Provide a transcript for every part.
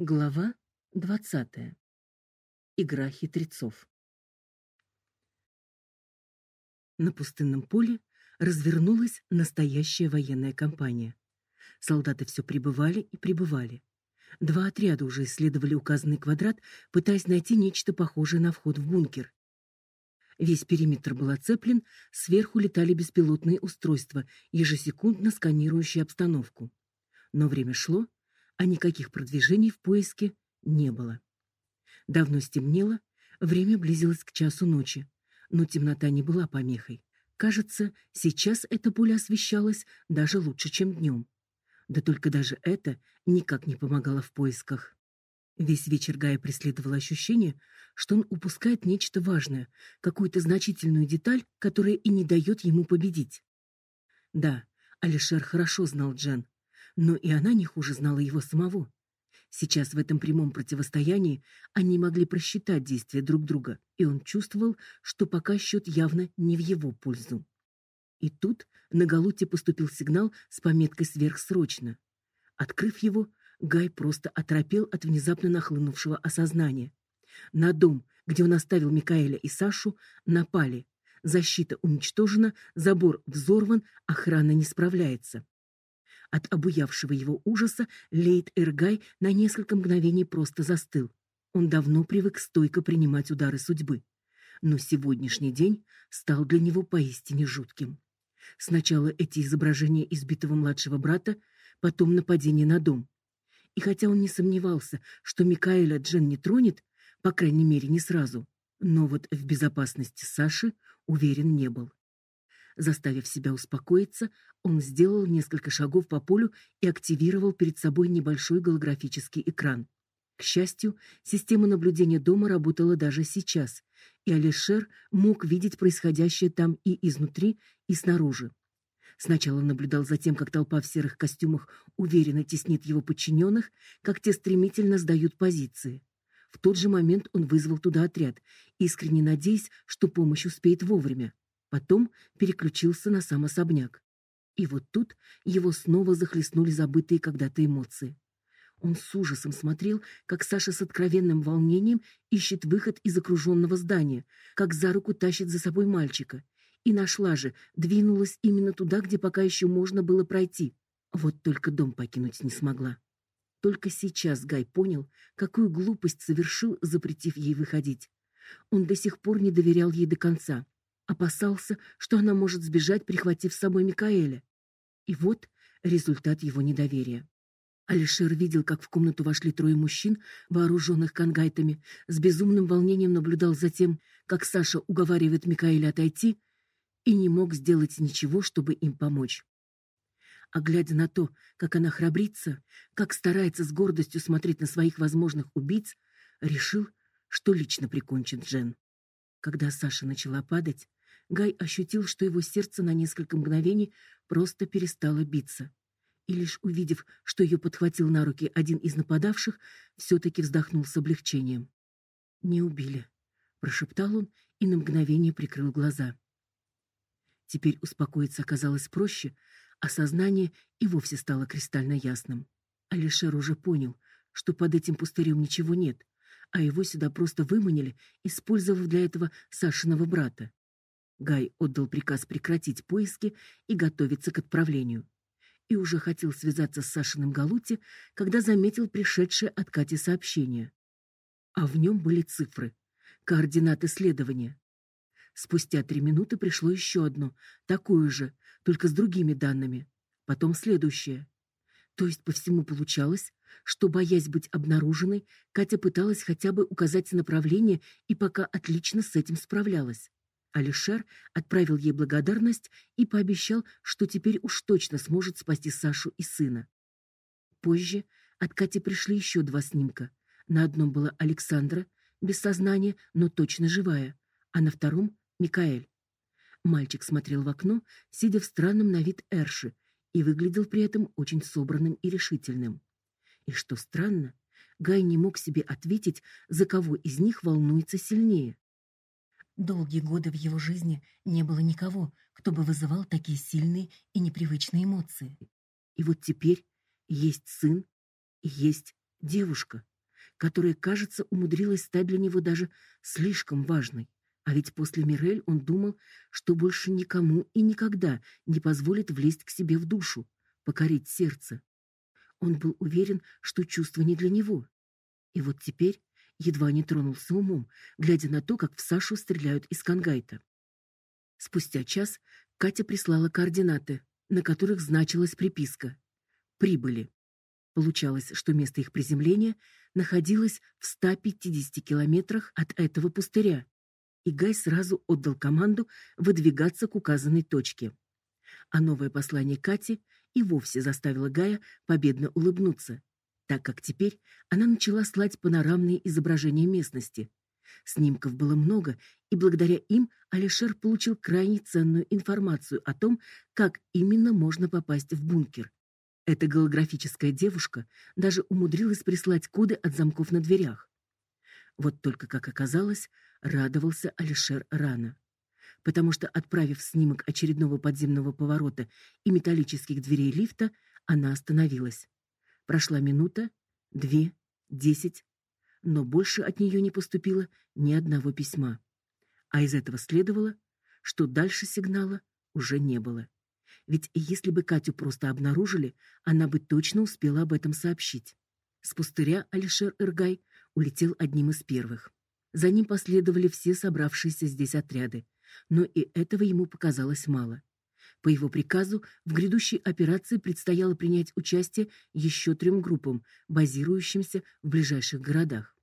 Глава двадцатая. Игра хитрецов. На пустынном поле развернулась настоящая военная кампания. Солдаты все прибывали и прибывали. Два отряда уже исследовали указанный квадрат, пытаясь найти нечто похожее на вход в бункер. Весь периметр был оцеплен, сверху летали беспилотные устройства, ежесекундно сканирующие обстановку. Но время шло, а никаких продвижений в поиске не было. Давно стемнело, время близилось к часу ночи, но темнота не была помехой. Кажется, сейчас это поле освещалось даже лучше, чем днем. Да только даже это никак не помогало в поисках. Весь вечер Гая преследовало ощущение, что он упускает нечто важное, какую-то значительную деталь, которая и не дает ему победить. Да, Алишер хорошо знал Джен, но и она не хуже знала его самого. Сейчас в этом прямом противостоянии они могли просчитать действия друг друга, и он чувствовал, что пока счет явно не в его пользу. И тут на Галуте поступил сигнал с пометкой «Сверхсрочно». Открыв его, Гай просто оторопел от внезапно нахлынувшего осознания. На дом, где он оставил Микаэля и Сашу, напали. Защита уничтожена, забор взорван, охрана не справляется. От обуявшего его ужаса Лейт Эргай на несколько мгновений просто застыл. Он давно привык стойко принимать удары судьбы, но сегодняшний день стал для него поистине жутким. Сначала эти изображения избитого младшего брата, потом нападение на дом. И хотя он не сомневался, что Микаэля Джен не тронет, по крайней мере, не сразу, но вот в безопасности Саши уверен не был. Заставив себя успокоиться, он сделал несколько шагов по полю и активировал перед собой небольшой голографический экран. К счастью, система наблюдения дома работала даже сейчас, и Алишер мог видеть происходящее там и изнутри, и снаружи. Сначала наблюдал за тем, как толпа в серых костюмах уверенно теснит его подчиненных, как те стремительно сдают позиции. В тот же момент он вызвал туда отряд, искренне надеясь, что помощь успеет вовремя. Потом переключился на сам особняк. И вот тут его снова захлестнули забытые когда-то эмоции. Он с ужасом смотрел, как Саша с откровенным волнением ищет выход из окруженного здания, как за руку тащит за собой мальчика. И нашла же, двинулась именно туда, где пока еще можно было пройти. Вот только дом покинуть не смогла. Только сейчас Гай понял, какую глупость совершил, запретив ей выходить. Он до сих пор не доверял ей до конца. Опасался, что она может сбежать, прихватив с собой Микаэля. И вот результат его недоверия. Алишер видел, как в комнату вошли трое мужчин, вооруженных кангайтами, с безумным волнением наблюдал за тем, как Саша уговаривает Микаэля отойти, и не мог сделать ничего, чтобы им помочь. А глядя на то, как она храбрится, как старается с гордостью смотреть на своих возможных убийц, решил, что лично прикончит Джен. Когда Саша начала падать, Гай ощутил, что его сердце на несколько мгновений просто перестало биться. И лишь увидев, что ее подхватил на руки один из нападавших, все таки вздохнул с облегчением. Не убили, прошептал он и на мгновение прикрыл глаза. Теперь успокоиться оказалось проще, а сознание и вовсе стало кристально ясным. Алишер уже понял, что под этим пустырем ничего нет, а его сюда просто выманили, использовав для этого Сашиного брата. Гай отдал приказ прекратить поиски и готовиться к отправлению. И уже хотел связаться с Сашиным Галути, когда заметил пришедшее от Кати сообщение. А в нем были цифры, координаты следования. Спустя три минуты пришло еще одно, такое же, только с другими данными. Потом следующее. То есть по всему получалось, что боясь быть обнаруженной, Катя пыталась хотя бы указать направление и пока отлично с этим справлялась. Алишер отправил ей благодарность и пообещал, что теперь уж точно сможет спасти Сашу и сына. Позже от Кати пришли еще два снимка. На одном была Александра, без сознания, но точно живая, а на втором Микаэль. Мальчик смотрел в окно, сидя в странном на вид Эрше, и выглядел при этом очень собранным и решительным. И что странно, Гай не мог себе ответить, за кого из них волнуется сильнее. Долгие годы в его жизни не было никого, кто бы вызывал такие сильные и непривычные эмоции. И вот теперь есть сын есть Девушка, которая, кажется, умудрилась стать для него даже слишком важной. А ведь после Мирель он думал, что больше никому и никогда не позволит влезть к себе в душу, покорить сердце. Он был уверен, что чувство не для него. И вот теперь едва не тронулся умом, глядя на то, как в Сашу стреляют из кангайта. Спустя час Катя прислала координаты, на которых значилась приписка: прибыли. Получалось, что место их приземления находилось в 150 километрах от этого пустыря, и Гай сразу отдал команду выдвигаться к указанной точке. А новое послание Кати и вовсе заставило Гая победно улыбнуться, так как теперь она начала слать панорамные изображения местности. Снимков было много, и благодаря им Алишер получил крайне ценную информацию о том, как именно можно попасть в бункер. Эта голографическая девушка даже умудрилась прислать коды от замков на дверях. Вот только, как оказалось, радовался Алишер рано. Потому что, отправив снимок очередного подземного поворота и металлических дверей лифта, она остановилась. Прошла минута, две, десять, но больше от нее не поступило ни одного письма. А из этого следовало, что дальше сигнала уже не было. Ведь если бы Катю просто обнаружили, она бы точно успела об этом сообщить. С пустыря Алишер Иргай улетел одним из первых. За ним последовали все собравшиеся здесь отряды, но и этого ему показалось мало. По его приказу в грядущей операции предстояло принять участие еще трем группам, базирующимся в ближайших городах.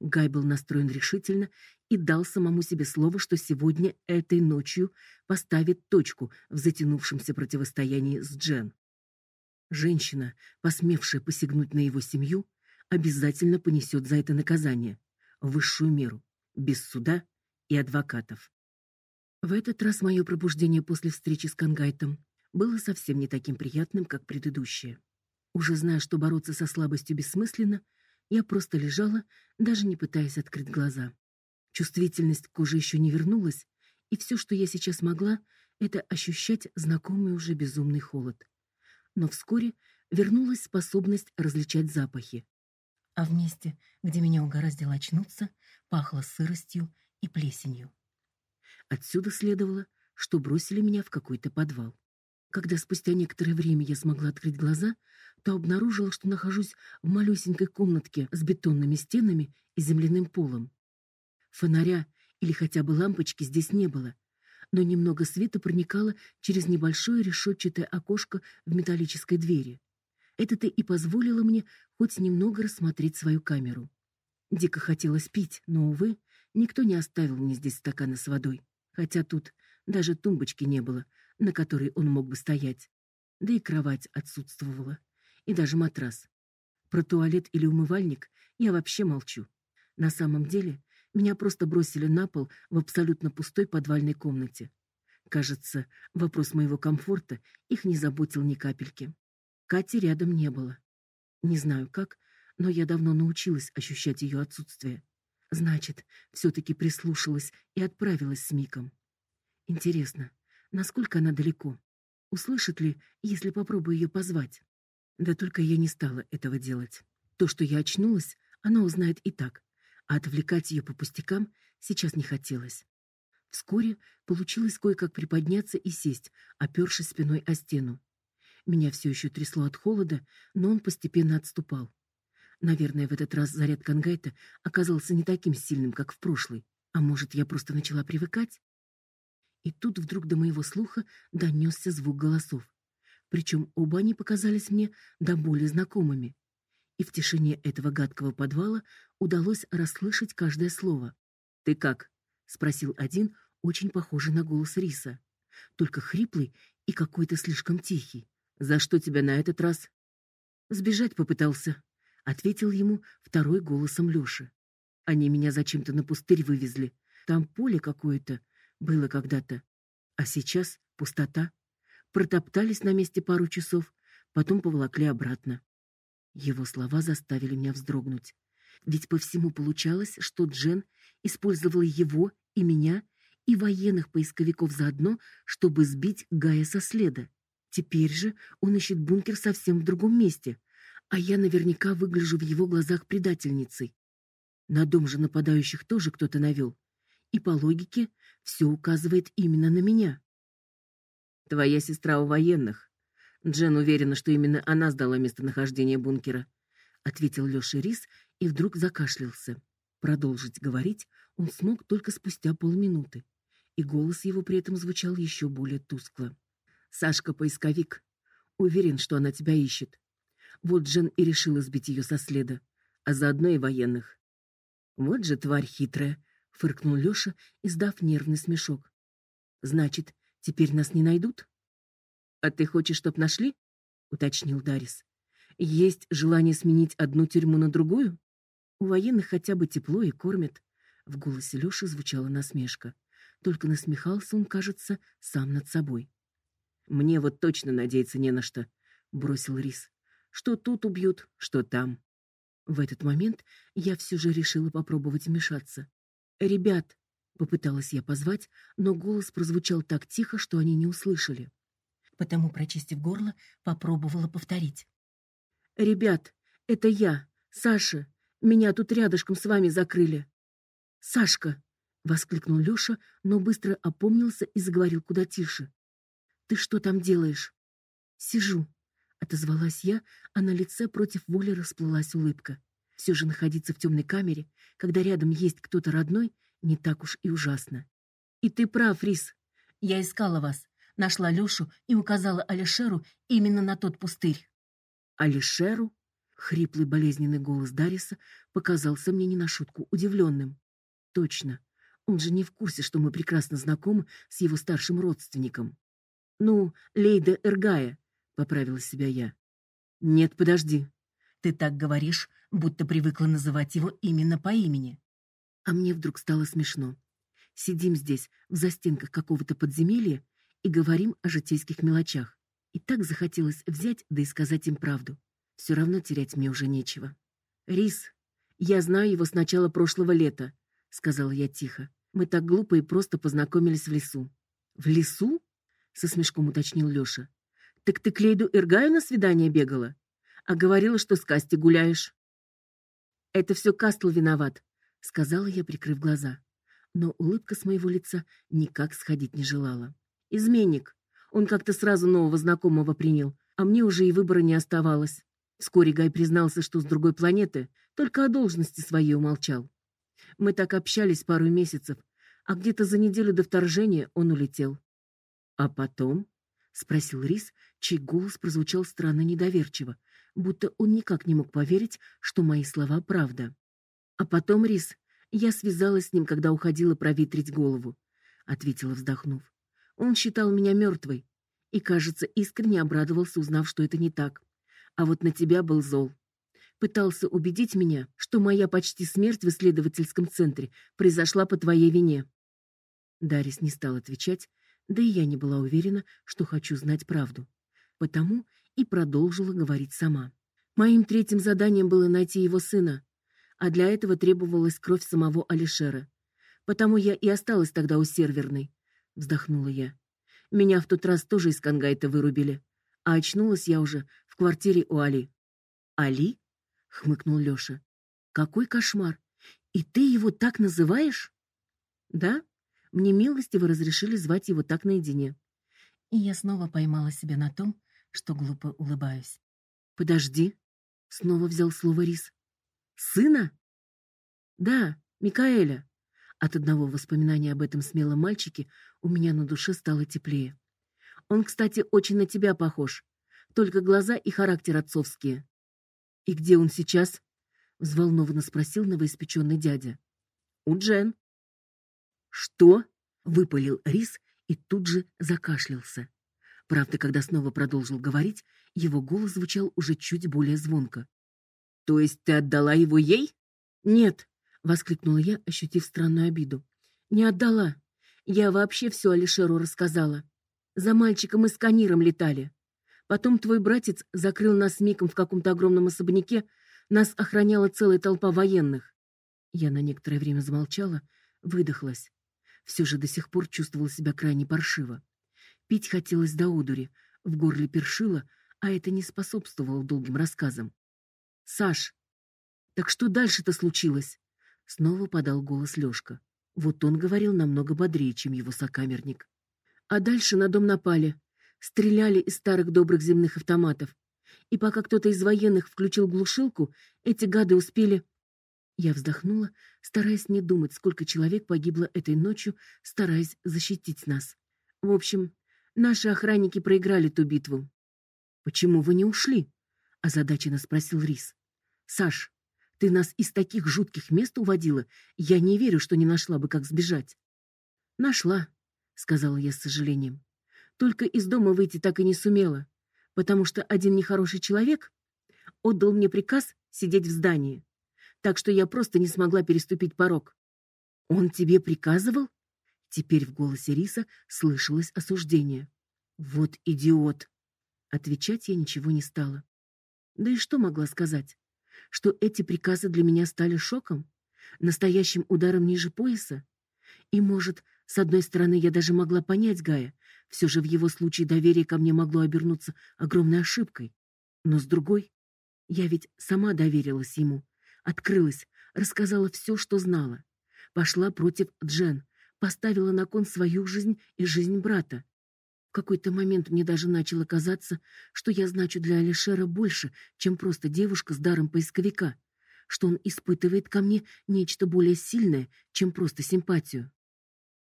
Гай был настроен решительно и дал самому себе слово, что сегодня этой ночью поставит точку в затянувшемся противостоянии с Джен. Женщина, посмевшая посягнуть на его семью, обязательно понесет за это наказание, высшую меру, без суда и адвокатов. В этот раз мое пробуждение после встречи с Кангайтом было совсем не таким приятным, как предыдущее. Уже зная, что бороться со слабостью бессмысленно, я просто лежала, даже не пытаясь открыть глаза. Чувствительность кожи еще не вернулась, и все, что я сейчас могла, это ощущать знакомый уже безумный холод. Но вскоре вернулась способность различать запахи а в месте, где меня угораздило очнуться, пахло сыростью и плесенью. Отсюда следовало, что бросили меня в какой-то подвал. Когда спустя некоторое время я смогла открыть глаза, то обнаружила, что нахожусь в малюсенькой комнатке с бетонными стенами и земляным полом. Фонаря или хотя бы лампочки здесь не было, но немного света проникало через небольшое решетчатое окошко в металлической двери. Это-то и позволило мне хоть немного рассмотреть свою камеру. Дико хотелось пить, но увы, никто не оставил мне здесь стакана с водой, хотя тут даже тумбочки не было, на которой он мог бы стоять. Да и кровать отсутствовала, и даже матрас. Про туалет или умывальник я вообще молчу. На самом деле, меня просто бросили на пол в абсолютно пустой подвальной комнате. Кажется, вопрос моего комфорта их не заботил ни капельки. Кати рядом не было. Не знаю как, но я давно научилась ощущать ее отсутствие. Значит, все таки прислушалась и отправилась с Миком. Интересно, насколько она далеко? Услышит ли, если попробую ее позвать? Да только я не стала этого делать. То, что я очнулась, она узнает и так, а отвлекать ее по пустякам сейчас не хотелось. Вскоре получилось кое-как приподняться и сесть, опёршись спиной о стену. Меня все еще трясло от холода, но он постепенно отступал. Наверное, в этот раз заряд кангайта оказался не таким сильным, как в прошлый. А может, я просто начала привыкать? И тут вдруг до моего слуха донесся звук голосов. Причем оба они показались мне до боли знакомыми. И в тишине этого гадкого подвала удалось расслышать каждое слово. "Ты как?" спросил один, очень похожий на голос Риса, только хриплый и какой-то слишком тихий. За что тебя на этот раз? Сбежать попытался, ответил ему второй голосом Лёши. Они меня зачем-то на пустырь вывезли. Там поле какое-то было когда-то, а сейчас пустота. Протоптались на месте пару часов, потом поволокли обратно. Его слова заставили меня вздрогнуть. Ведь по всему получалось, что Джен использовал его и меня и военных поисковиков заодно, чтобы сбить Гая со следа. Теперь же он ищет бункер совсем в другом месте, А я наверняка выгляжу в его глазах предательницей. На дом же нападающих тоже кто-то навел. И по логике все указывает именно на меня. Твоя сестра у военных. Джен уверена, что именно она сдала местонахождение бункера, ответил Лёша Рис и вдруг закашлялся. Продолжить говорить он смог только спустя полминуты, и голос его при этом звучал еще более тускло. Сашка поисковик. Уверен, что она тебя ищет. Вот Джен и решила сбить ее со следа, а заодно и военных. Вот же тварь хитрая, фыркнул Лёша, издав нервный смешок. Значит, теперь нас не найдут? А ты хочешь, чтоб нашли? уточнил Дарис. Есть желание сменить одну тюрьму на другую? У военных хотя бы тепло и кормят. В голосе Лёши звучала насмешка. Только насмехался он, кажется, сам над собой. Мне вот точно надеяться не на что, бросил Рис. Что тут убьют, что там. В этот момент я все же решила попробовать вмешаться. "Ребят", попыталась я позвать, но голос прозвучал так тихо, что они не услышали. Потому, прочистив горло, попробовала повторить. "Ребят, это я, Саша. Меня тут рядышком с вами закрыли". "Сашка", воскликнул Лёша, но быстро опомнился и заговорил куда тише. "Ты что там делаешь?" "Сижу", отозвалась я, а на лице против воли расплылась улыбка. Все же находиться в темной камере, когда рядом есть кто-то родной, не так уж и ужасно. И ты прав, Рис. Я искала вас, нашла Лёшу и указала Алишеру именно на тот пустырь. Алишеру? Хриплый болезненный голос Дариса показался мне не на шутку удивленным. Точно. Он же не в курсе, что мы прекрасно знакомы с его старшим родственником. Ну, Лейда Эргая, поправила себя я. Нет, подожди. Ты так говоришь, будто привыкла называть его именно по имени. А мне вдруг стало смешно. Сидим здесь, в застенках какого-то подземелья, и говорим о житейских мелочах. И так захотелось взять да и сказать им правду. Все равно терять мне уже нечего. Рис, я знаю его с начала прошлого лета, сказала я тихо. Мы так глупо и просто познакомились в лесу. В лесу? со смешком уточнил Лёша. Так ты к Лейду Иргаю на свидание бегала, а говорила, что с Касти гуляешь. Это все Кастл виноват, сказала я, прикрыв глаза. Но улыбка с моего лица никак сходить не желала. Изменник. Он как-то сразу нового знакомого принял, а мне уже и выбора не оставалось. Вскоре Гай признался, что с другой планеты, только о должности своей умолчал. Мы так общались пару месяцев, а где-то за неделю до вторжения он улетел. А потом спросил Рис, чей голос прозвучал странно недоверчиво, будто он никак не мог поверить, что мои слова правда. А потом, Рис, я связалась с ним, когда уходила проветрить голову, ответила, вздохнув. Он считал меня мертвой и, кажется, искренне обрадовался, узнав, что это не так. А вот на тебя был зол. Пытался убедить меня, что моя почти смерть в исследовательском центре произошла по твоей вине. Дарис не стал отвечать, да и я не была уверена, что хочу знать правду. Потому и продолжила говорить сама. Моим третьим заданием было найти его сына, а для этого требовалась кровь самого Алишера. Потому я и осталась тогда у серверной, вздохнула я. Меня в тот раз тоже из Кангайта вырубили, а очнулась я уже в квартире у Али. Али? хмыкнул Лёша. Какой кошмар. И ты его так называешь? Да? Мне милостиво разрешили звать его так наедине. И я снова поймала себя на том, что глупо улыбаюсь. Подожди, снова взял слово Рис. Сына? Да, Микаэля. От одного воспоминания об этом смелом мальчике у меня на душе стало теплее. Он, кстати, очень на тебя похож, только глаза и характер отцовские. И где он сейчас? взволнованно спросил новоиспеченный дядя. У Джен. Что? выпалил Рис и тут же закашлялся. Правда, когда снова продолжил говорить, его голос звучал уже чуть более звонко. То есть ты отдала его ей? Нет, воскликнула я, ощутив странную обиду. Не отдала. Я вообще все Алишеру рассказала. За мальчиком и сканером летали. Потом твой братец закрыл нас с Миком в каком-то огромном особняке, нас охраняла целая толпа военных. Я на некоторое время замолчала, выдохлась. Все же до сих пор чувствовала себя крайне паршиво. Пить хотелось до одури, в горле першило, а это не способствовало долгим рассказам. Саш, так что дальше-то случилось? Снова подал голос Лёшка. Вот он говорил намного бодрее, чем его сокамерник. А дальше на дом напали. Стреляли из старых добрых земных автоматов. И пока кто-то из военных включил глушилку, эти гады успели... Я вздохнула, стараясь не думать, сколько человек погибло этой ночью, стараясь защитить нас. В общем, наши охранники проиграли ту битву. Почему вы не ушли? озадаченно спросил Рис. Саш, ты нас из таких жутких мест уводила, я не верю, что не нашла бы как сбежать. Нашла, сказала я с сожалением. Только из дома выйти так и не сумела, потому что один нехороший человек отдал мне приказ сидеть в здании. Так что я просто не смогла переступить порог. Он тебе приказывал? Теперь в голосе Риса слышалось осуждение. Вот идиот. Отвечать я ничего не стала. Да и что могла сказать? Что эти приказы для меня стали шоком, настоящим ударом ниже пояса? И, может, с одной стороны, я даже могла понять Гая, все же в его случае доверие ко мне могло обернуться огромной ошибкой. Но с другой, я ведь сама доверилась ему, открылась, рассказала все, что знала. Пошла против Джен, поставила на кон свою жизнь и жизнь брата. В какой-то момент мне даже начало казаться, что я значу для Алишера больше, чем просто девушка с даром поисковика, что он испытывает ко мне нечто более сильное, чем просто симпатию.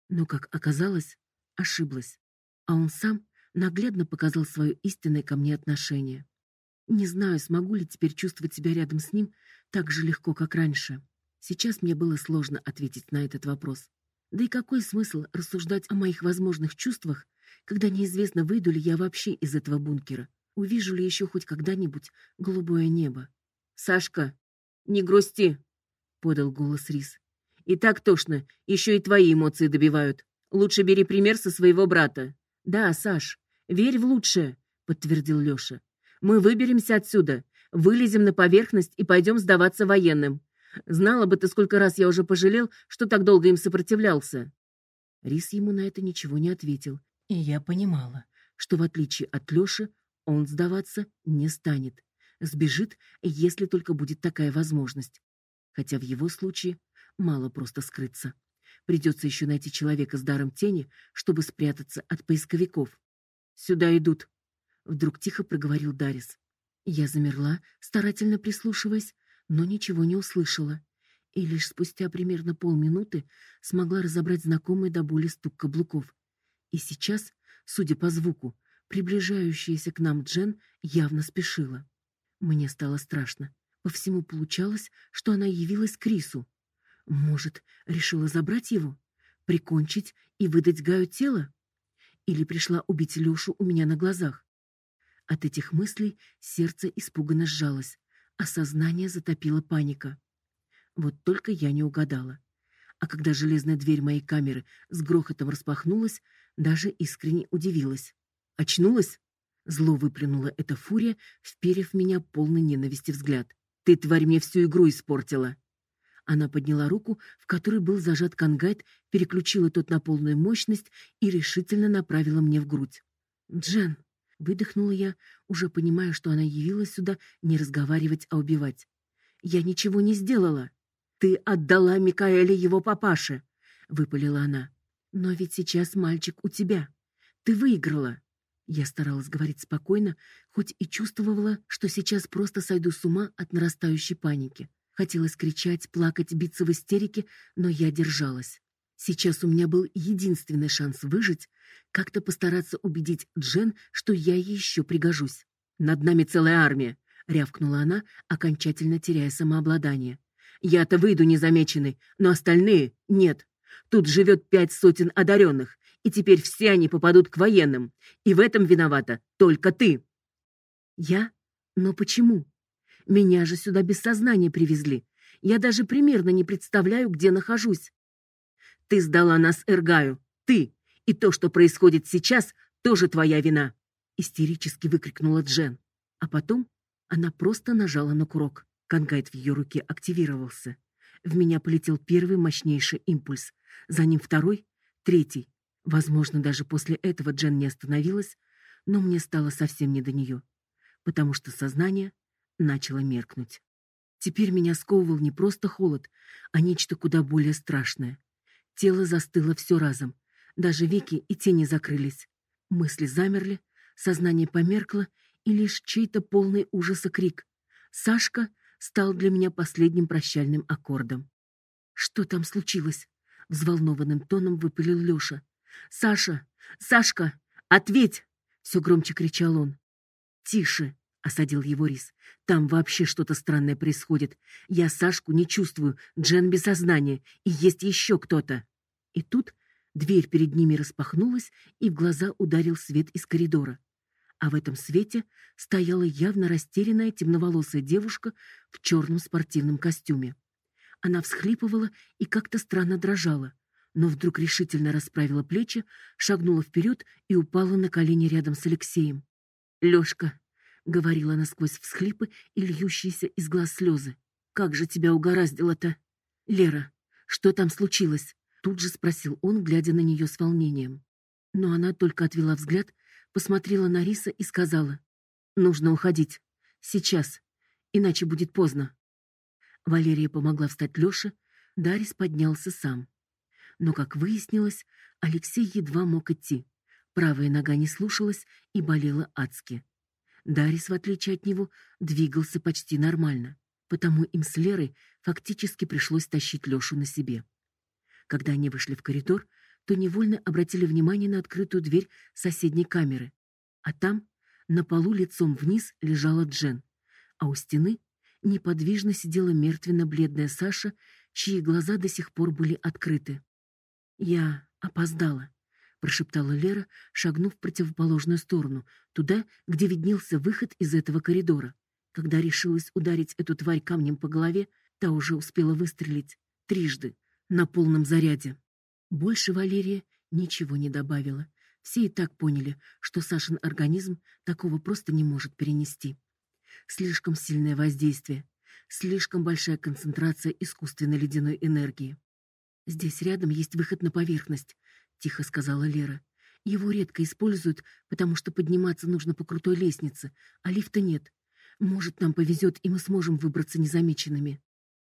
Но, как оказалось, ошиблась. А он сам наглядно показал свое истинное ко мне отношение. Не знаю, смогу ли теперь чувствовать себя рядом с ним так же легко, как раньше. Сейчас мне было сложно ответить на этот вопрос. Да и какой смысл рассуждать о моих возможных чувствах, когда неизвестно, выйду ли я вообще из этого бункера, увижу ли еще хоть когда-нибудь голубое небо. Сашка, не грусти, подал голос Рис. И так тошно, еще и твои эмоции добивают. Лучше бери пример со своего брата. Да, Саш, верь в лучшее, подтвердил Лёша. Мы выберемся отсюда, вылезем на поверхность и пойдем сдаваться военным. Знала бы ты, сколько раз я уже пожалел, что так долго им сопротивлялся. Рис ему на это ничего не ответил, и я понимала, что в отличие от Лёши, он сдаваться не станет. Сбежит, если только будет такая возможность. Хотя в его случае мало просто скрыться. Придется еще найти человека с даром тени, чтобы спрятаться от поисковиков. Сюда идут, вдруг тихо проговорил Дарис. Я замерла, старательно прислушиваясь, но ничего не услышала. И лишь спустя примерно полминуты смогла разобрать знакомый до боли стук каблуков. И сейчас, судя по звуку, приближающаяся к нам Джен явно спешила. Мне стало страшно. По всему получалось, что она явилась к Крису. Может, решила забрать его, прикончить и выдать Гаю тело? Или пришла убить Лёшу у меня на глазах? От этих мыслей сердце испуганно сжалось, а сознание затопило паника. Вот только я не угадала. А когда железная дверь моей камеры с грохотом распахнулась, даже искренне удивилась. Очнулась? Зло выплюнула эта фурия, вперев меня полный ненависти взгляд. Ты, тварь, мне всю игру испортила. Она подняла руку, в которой был зажат кангайт, переключила тот на полную мощность и решительно направила мне в грудь. "Джен", выдохнула я, уже понимая, что она явилась сюда не разговаривать, а убивать. "Я ничего не сделала. Ты отдала Микаэле его папаше", выпалила она. Но ведь сейчас мальчик у тебя. Ты выиграла. Я старалась говорить спокойно, хоть и чувствовала, что сейчас просто сойду с ума от нарастающей паники. Хотелось кричать, плакать, биться в истерике, но я держалась. Сейчас у меня был единственный шанс выжить, как-то постараться убедить Джен, что я еще пригожусь. Над нами целая армия, рявкнула она, окончательно теряя самообладание. Я-то выйду незамеченной, но остальные нет. Тут живет пять сотен одаренных, и теперь все они попадут к военным. И в этом виновата только ты. Я? Но почему? Меня же сюда без сознания привезли. Я даже примерно не представляю, где нахожусь. Ты сдала нас Эргаю. Ты. И то, что происходит сейчас, тоже твоя вина, истерически выкрикнула Джен. А потом она просто нажала на курок. Кангайт в ее руке активировался. В меня полетел первый мощнейший импульс, за ним второй, третий. Возможно, даже после этого Джен не остановилась, но мне стало совсем не до нее, потому что сознание начало меркнуть. Теперь меня сковывал не просто холод, а нечто куда более страшное. Тело застыло все разом. Даже веки и тени закрылись. Мысли замерли, сознание померкло, и лишь чей-то полный ужаса крик «Сашка!» стал для меня последним прощальным аккордом. «Что там случилось?» — взволнованным тоном выпалил Лёша. «Саша! Сашка! Ответь!» — все громче кричал он. «Тише!» — осадил его Рис. «Там вообще что-то странное происходит. Я Сашку не чувствую, Джен без сознания, и есть еще кто-то». И тут дверь перед ними распахнулась, и в глаза ударил свет из коридора. А в этом свете стояла явно растерянная темноволосая девушка в черном спортивном костюме. Она всхлипывала и как-то странно дрожала, но вдруг решительно расправила плечи, шагнула вперед и упала на колени рядом с Алексеем. «Лёшка», — говорила она сквозь всхлипы и льющиеся из глаз слезы, — «как же тебя угораздило-то?» «Лера, что там случилось?» — тут же спросил он, глядя на нее с волнением. Но она только отвела взгляд, посмотрела на Риса и сказала, «Нужно уходить. Сейчас. Иначе будет поздно». Валерия помогла встать Лёше, Дарис поднялся сам. Но, как выяснилось, Алексей едва мог идти. Правая нога не слушалась и болела адски. Дарис, в отличие от него, двигался почти нормально, потому им с Лерой фактически пришлось тащить Лёшу на себе. Когда они вышли в коридор, то невольно обратили внимание на открытую дверь соседней камеры. А там, на полу лицом вниз, лежала Джен, а у стены неподвижно сидела мертвенно-бледная Саша, чьи глаза до сих пор были открыты. «Я опоздала», — прошептала Лера, шагнув в противоположную сторону, туда, где виднелся выход из этого коридора. Когда решилась ударить эту тварь камнем по голове, та уже успела выстрелить трижды на полном заряде. Больше Валерия ничего не добавила. Все и так поняли, что Сашин организм такого просто не может перенести. Слишком сильное воздействие, слишком большая концентрация искусственной ледяной энергии. Здесь рядом есть выход на поверхность, тихо сказала Лера. Его редко используют, потому что подниматься нужно по крутой лестнице, а лифта нет. Может, нам повезет, и мы сможем выбраться незамеченными.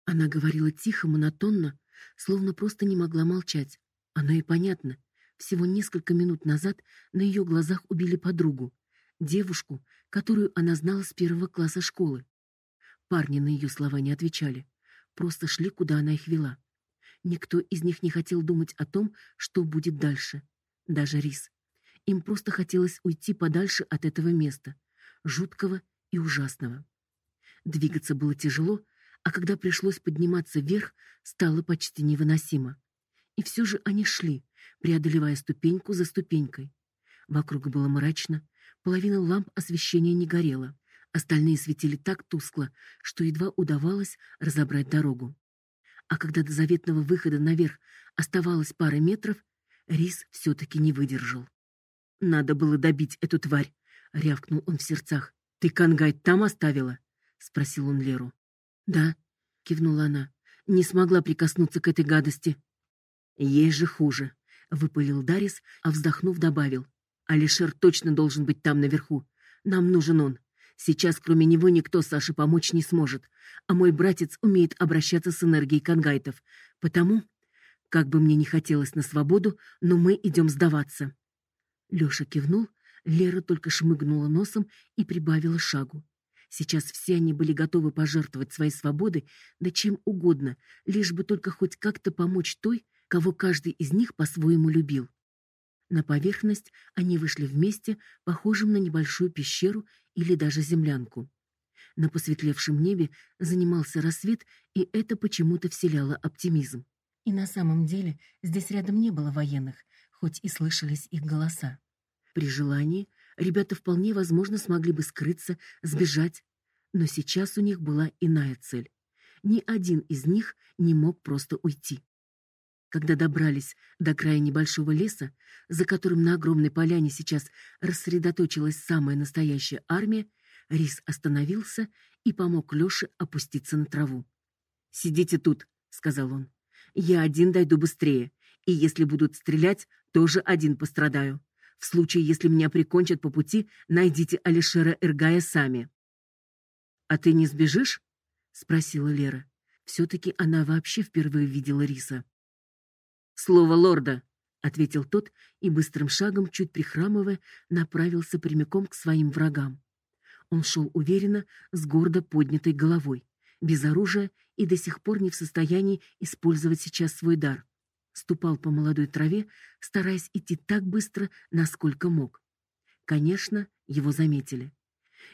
Она говорила тихо, монотонно, словно просто не могла молчать. Оно и понятно. Всего несколько минут назад на ее глазах убили подругу, девушку, которую она знала с первого класса школы. Парни на ее слова не отвечали, просто шли, куда она их вела. Никто из них не хотел думать о том, что будет дальше. Даже Рис. Им просто хотелось уйти подальше от этого места, жуткого и ужасного. Двигаться было тяжело, а когда пришлось подниматься вверх, стало почти невыносимо. И все же они шли, преодолевая ступеньку за ступенькой. Вокруг было мрачно, половина ламп освещения не горела, остальные светили так тускло, что едва удавалось разобрать дорогу. А когда до заветного выхода наверх оставалось пара метров, Рис все-таки не выдержал. «Надо было добить эту тварь», — рявкнул он в сердцах. «Ты Кангай там оставила?» — спросил он Леру. «Да», — кивнула она, — «не смогла прикоснуться к этой гадости». «Ей же хуже», — выпалил Дарис, а вздохнув добавил. «Алишер точно должен быть там наверху. Нам нужен он. Сейчас кроме него никто Саше помочь не сможет, а мой братец умеет обращаться с энергией кангайтов. Потому, как бы мне не хотелось на свободу, но мы идем сдаваться. Лёша кивнул, Лера только шмыгнула носом и прибавила шагу. Сейчас все они были готовы пожертвовать своей свободой, да чем угодно, лишь бы только хоть как-то помочь той, кого каждый из них по-своему любил. На поверхность они вышли вместе, похожим на небольшую пещеру или даже землянку. На посветлевшем небе занимался рассвет, и это почему-то вселяло оптимизм. И на самом деле здесь рядом не было военных, хоть и слышались их голоса. При желании ребята вполне возможно смогли бы скрыться, сбежать, но сейчас у них была иная цель. Ни один из них не мог просто уйти. Когда добрались до края небольшого леса, за которым на огромной поляне сейчас рассредоточилась самая настоящая армия, Рис остановился и помог Лёше опуститься на траву. "Сидите тут", сказал он. "Я один дойду быстрее, и если будут стрелять, тоже один пострадаю. В случае, если меня прикончат по пути, найдите Алишера Эргая сами". А ты не сбежишь? спросила Лера. все таки она вообще впервые видела Риса. Слово лорда, ответил тот и быстрым шагом, чуть прихрамывая, направился прямиком к своим врагам. Он шел уверенно, с гордо поднятой головой, без оружия и до сих пор не в состоянии использовать сейчас свой дар. Ступал по молодой траве, стараясь идти так быстро, насколько мог. Конечно, его заметили.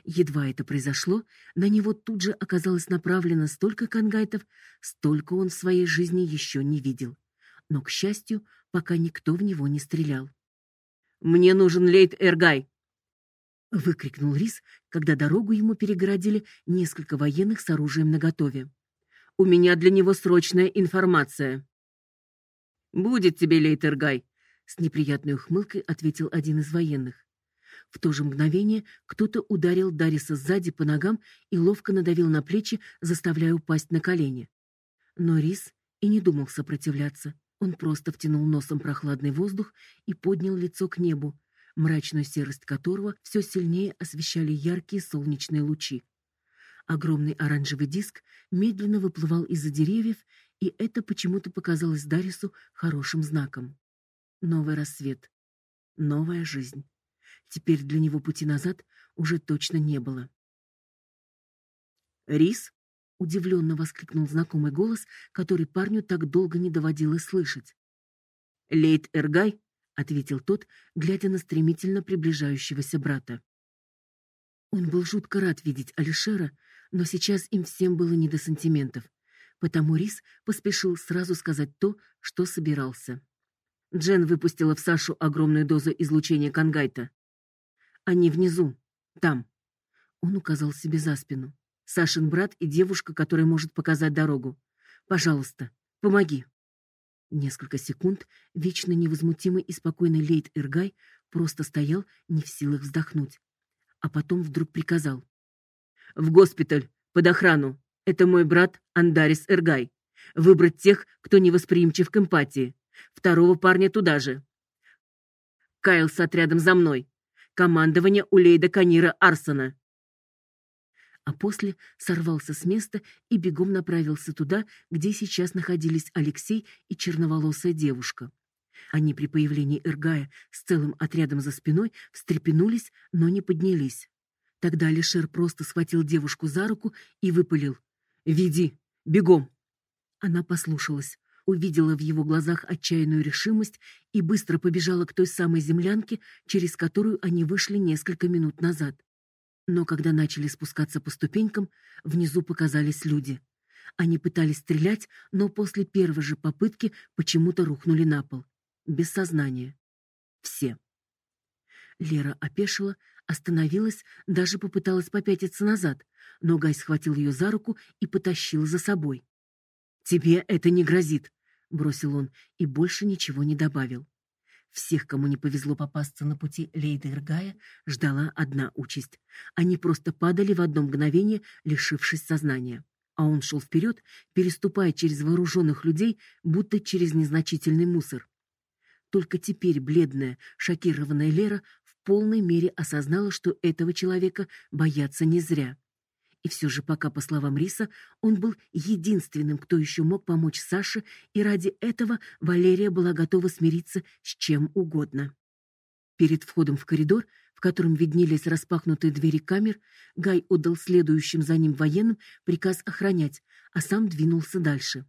Едва это произошло, на него тут же оказалось направлено столько кангайтов, столько он в своей жизни еще не видел. Но к счастью, пока никто в него не стрелял. Мне нужен лейт Эргай, выкрикнул Рис, когда дорогу ему перегородили несколько военных с оружием наготове. У меня для него срочная информация. Будет тебе Лейтергай, с неприятной ухмылкой ответил один из военных. В то же мгновение кто-то ударил Дариса сзади по ногам и ловко надавил на плечи, заставляя упасть на колени. Но Рис и не думал сопротивляться. Он просто втянул носом прохладный воздух и поднял лицо к небу, мрачную серость которого все сильнее освещали яркие солнечные лучи. Огромный оранжевый диск медленно выплывал из-за деревьев, и это почему-то показалось Дарису хорошим знаком. Новый рассвет, новая жизнь. Теперь для него пути назад уже точно не было. Рис удивленно воскликнул знакомый голос, который парню так долго не доводилось слышать. Лейт Эргай ответил тот, глядя на стремительно приближающегося брата. Он был жутко рад видеть Алишера, но сейчас им всем было не до сантиментов, потому Рис поспешил сразу сказать то, что собирался. Джен выпустила в Сашу огромную дозу излучения Кангайта. Они внизу, там. Он указал себе за спину. Сашин брат и девушка, которая может показать дорогу. Пожалуйста, помоги. Несколько секунд вечно невозмутимый и спокойный Лейт Иргай просто стоял, не в силах вздохнуть, а потом вдруг приказал: "В госпиталь, под охрану. Это мой брат Андарис Иргай. Выбрать тех, кто не восприимчив к эмпатии. Второго парня туда же. Кайл с отрядом за мной. Командование у Лейда Канира Арсона а после сорвался с места и бегом направился туда, где сейчас находились Алексей и черноволосая девушка. Они при появлении Иргая с целым отрядом за спиной встрепенулись, но не поднялись. Тогда Алишер просто схватил девушку за руку и выпалил: "Веди, бегом". Она послушалась, увидела в его глазах отчаянную решимость и быстро побежала к той самой землянке, через которую они вышли несколько минут назад. Но когда начали спускаться по ступенькам, внизу показались люди. Они пытались стрелять, но после первой же попытки почему-то рухнули на пол, без сознания. Все. Лера опешила, остановилась, даже попыталась попятиться назад, но Гай схватил ее за руку и потащил за собой. Тебе это не грозит, бросил он и больше ничего не добавил. Всех, кому не повезло попасться на пути Лейды Иргая, ждала одна участь. Они просто падали в одно мгновение, лишившись сознания. А он шел вперед, переступая через вооруженных людей, будто через незначительный мусор. Только теперь бледная, шокированная Лера в полной мере осознала, что этого человека бояться не зря. И все же пока, по словам Риса, он был единственным, кто еще мог помочь Саше, и ради этого Валерия была готова смириться с чем угодно. Перед входом в коридор, в котором виднелись распахнутые двери камер, Гай отдал следующим за ним военным приказ охранять, а сам двинулся дальше.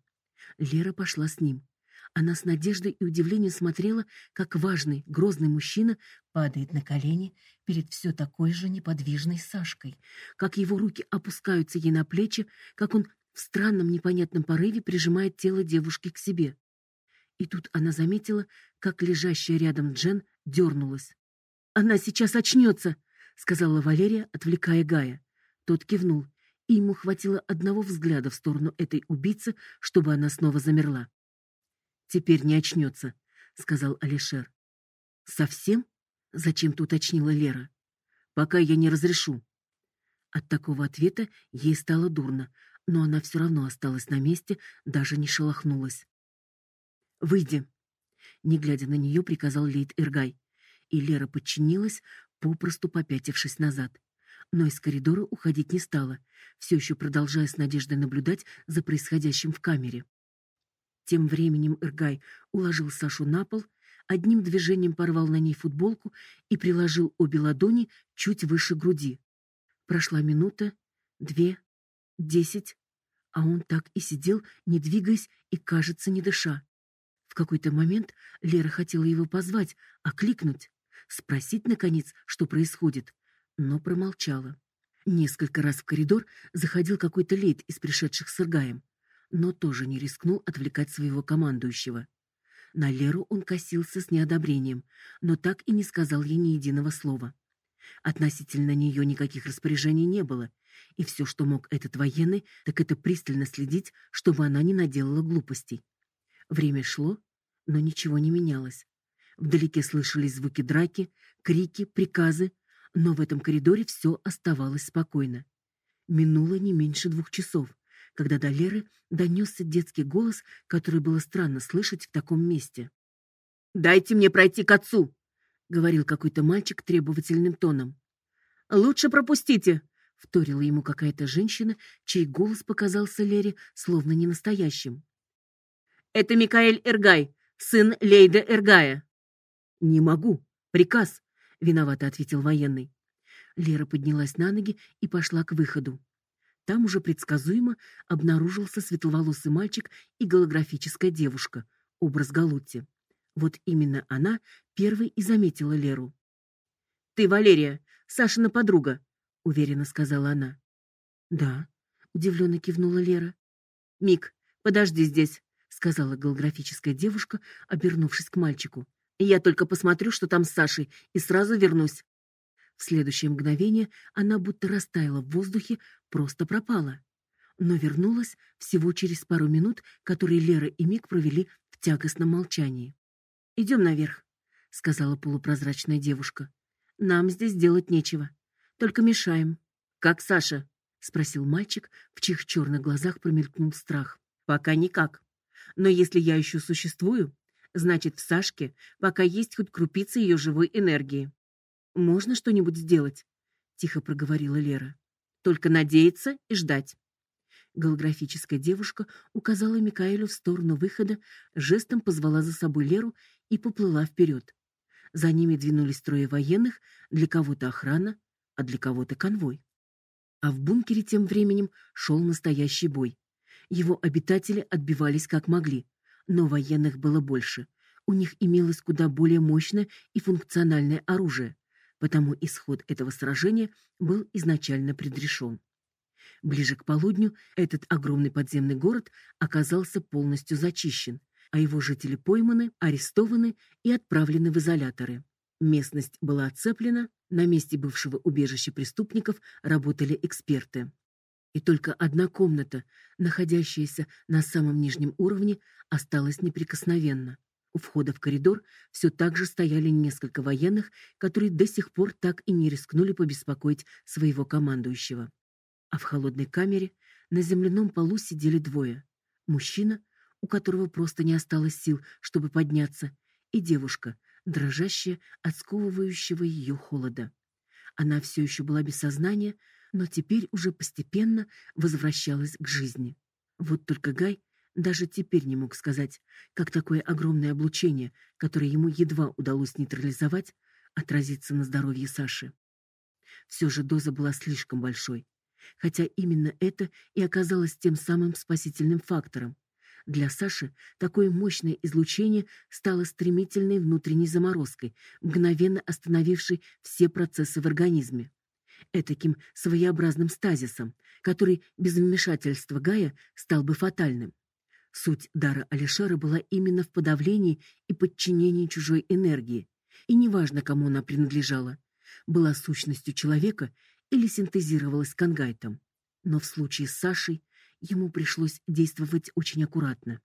Лера пошла с ним. Она с надеждой и удивлением смотрела, как важный, грозный мужчина падает на колени перед все такой же неподвижной Сашкой, как его руки опускаются ей на плечи, как он в странном непонятном порыве прижимает тело девушки к себе. И тут она заметила, как лежащая рядом Джен дернулась. Она сейчас очнется», — сказала Валерия, отвлекая Гая. Тот кивнул, и ему хватило одного взгляда в сторону этой убийцы, чтобы она снова замерла. Теперь не очнется», — сказал Алишер. Совсем? зачем-то уточнила Лера. Пока я не разрешу. От такого ответа ей стало дурно, но она все равно осталась на месте, даже не шелохнулась. Выйди, не глядя на нее, приказал Лейт Иргай, и Лера подчинилась, попросту попятившись назад. но из коридора уходить не стала, все еще продолжая с надеждой наблюдать за происходящим в камере. Тем временем Иргай уложил Сашу на пол, одним движением порвал на ней футболку и приложил обе ладони чуть выше груди. Прошла минута, две, десять, а он так и сидел, не двигаясь и, кажется, не дыша. В какой-то момент Лера хотела его позвать, окликнуть, спросить наконец, что происходит, но промолчала. Несколько раз в коридор заходил какой-то лейт из пришедших с Иргаем, но тоже не рискнул отвлекать своего командующего. На Леру он косился с неодобрением, но так и не сказал ей ни единого слова. Относительно нее никаких распоряжений не было, и все, что мог этот военный, так это пристально следить, чтобы она не наделала глупостей. Время шло, но ничего не менялось. Вдалеке слышались звуки драки, крики, приказы, но в этом коридоре все оставалось спокойно. Минуло не меньше двух часов, когда до Леры донесся детский голос, который было странно слышать в таком месте. «Дайте мне пройти к отцу!» — говорил какой-то мальчик требовательным тоном. «Лучше пропустите!» — вторила ему какая-то женщина, чей голос показался Лере словно не настоящим. Это Микаэль Эргай, сын Лейда Эргая. Не могу. Приказ, виновато ответил военный. Лера поднялась на ноги и пошла к выходу. Там уже предсказуемо обнаружился светловолосый мальчик и голографическая девушка, образ Галутти. Вот именно она первой и заметила Леру. Ты Валерия, Сашина подруга, уверенно сказала она. Да, удивленно кивнула Лера. Мик, подожди здесь сказала голографическая девушка, обернувшись к мальчику. Я только посмотрю, что там с Сашей, и сразу вернусь. В следующее мгновение она будто растаяла в воздухе, просто пропала. Но вернулась всего через пару минут, которые Лера и Мик провели в тягостном молчании. «Идем наверх, сказала полупрозрачная девушка. Нам здесь делать нечего, только мешаем. Как Саша? спросил мальчик, в чьих черных глазах промелькнул страх. Пока никак. Но если я еще существую, значит, в Сашке пока есть хоть крупица ее живой энергии. Можно что-нибудь сделать? тихо проговорила Лера. Только надеяться и ждать. Голографическая девушка указала Микаэлю в сторону выхода, жестом позвала за собой Леру и поплыла вперед. За ними двинулись трое военных, для кого-то охрана, а для кого-то конвой. А в бункере тем временем шел настоящий бой. Его обитатели отбивались как могли, но военных было больше. У них имелось куда более мощное и функциональное оружие, потому исход этого сражения был изначально предрешен. Ближе к полудню этот огромный подземный город оказался полностью зачищен, а его жители пойманы, арестованы и отправлены в изоляторы. Местность была оцеплена, на месте бывшего убежища преступников работали эксперты и только одна комната, находящаяся на самом нижнем уровне, осталась неприкосновенна. У входа в коридор все так же стояли несколько военных, которые до сих пор так и не рискнули побеспокоить своего командующего. А в холодной камере на земляном полу сидели двое: мужчина, у которого просто не осталось сил, чтобы подняться, и девушка, дрожащая от сковывающего ее холода. Она все еще была без сознания, но теперь уже постепенно возвращалась к жизни. Вот только Гай даже теперь не мог сказать, как такое огромное облучение, которое ему едва удалось нейтрализовать, отразится на здоровье Саши. Все же доза была слишком большой, хотя именно это и оказалось тем самым спасительным фактором. Для Саши такое мощное излучение стало стремительной внутренней заморозкой, мгновенно остановившей все процессы в организме этаким своеобразным стазисом, который без вмешательства Гая стал бы фатальным. Суть дара Алишера была именно в подавлении и подчинении чужой энергии, и неважно, кому она принадлежала, была сущностью человека или синтезировалась кангайтом. Но в случае с Сашей ему пришлось действовать очень аккуратно.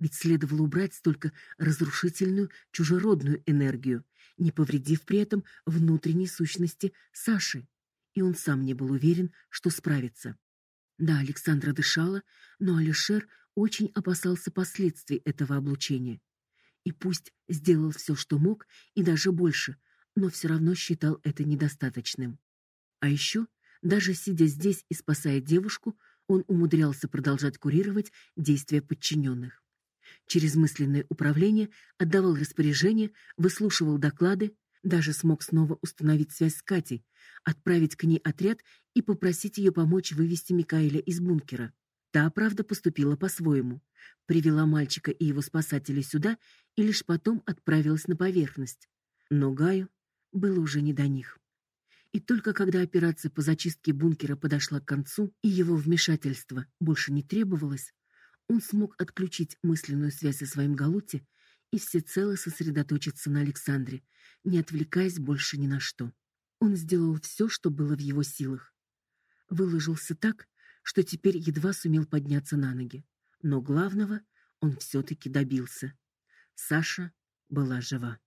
Ведь следовало убрать столько разрушительную чужеродную энергию, не повредив при этом внутренней сущности Саши и он сам не был уверен, что справится. Да, Александра дышала, но Алишер очень опасался последствий этого облучения. И пусть сделал все, что мог, и даже больше, но все равно считал это недостаточным. А еще Даже сидя здесь и спасая девушку, он умудрялся продолжать курировать действия подчиненных. Через мысленное управление отдавал распоряжения, выслушивал доклады, даже смог снова установить связь с Катей, отправить к ней отряд и попросить ее помочь вывести Микаэля из бункера. Та, правда, поступила по-своему. Привела мальчика и его спасателей сюда и лишь потом отправилась на поверхность. Но Гаю было уже не до них. И только когда операция по зачистке бункера подошла к концу и его вмешательство больше не требовалось, он смог отключить мысленную связь со своим Галути и всецело сосредоточиться на Александре, не отвлекаясь больше ни на что. Он сделал все, что было в его силах. Выложился так, что теперь едва сумел подняться на ноги. Но главного он все таки добился. Саша была жива.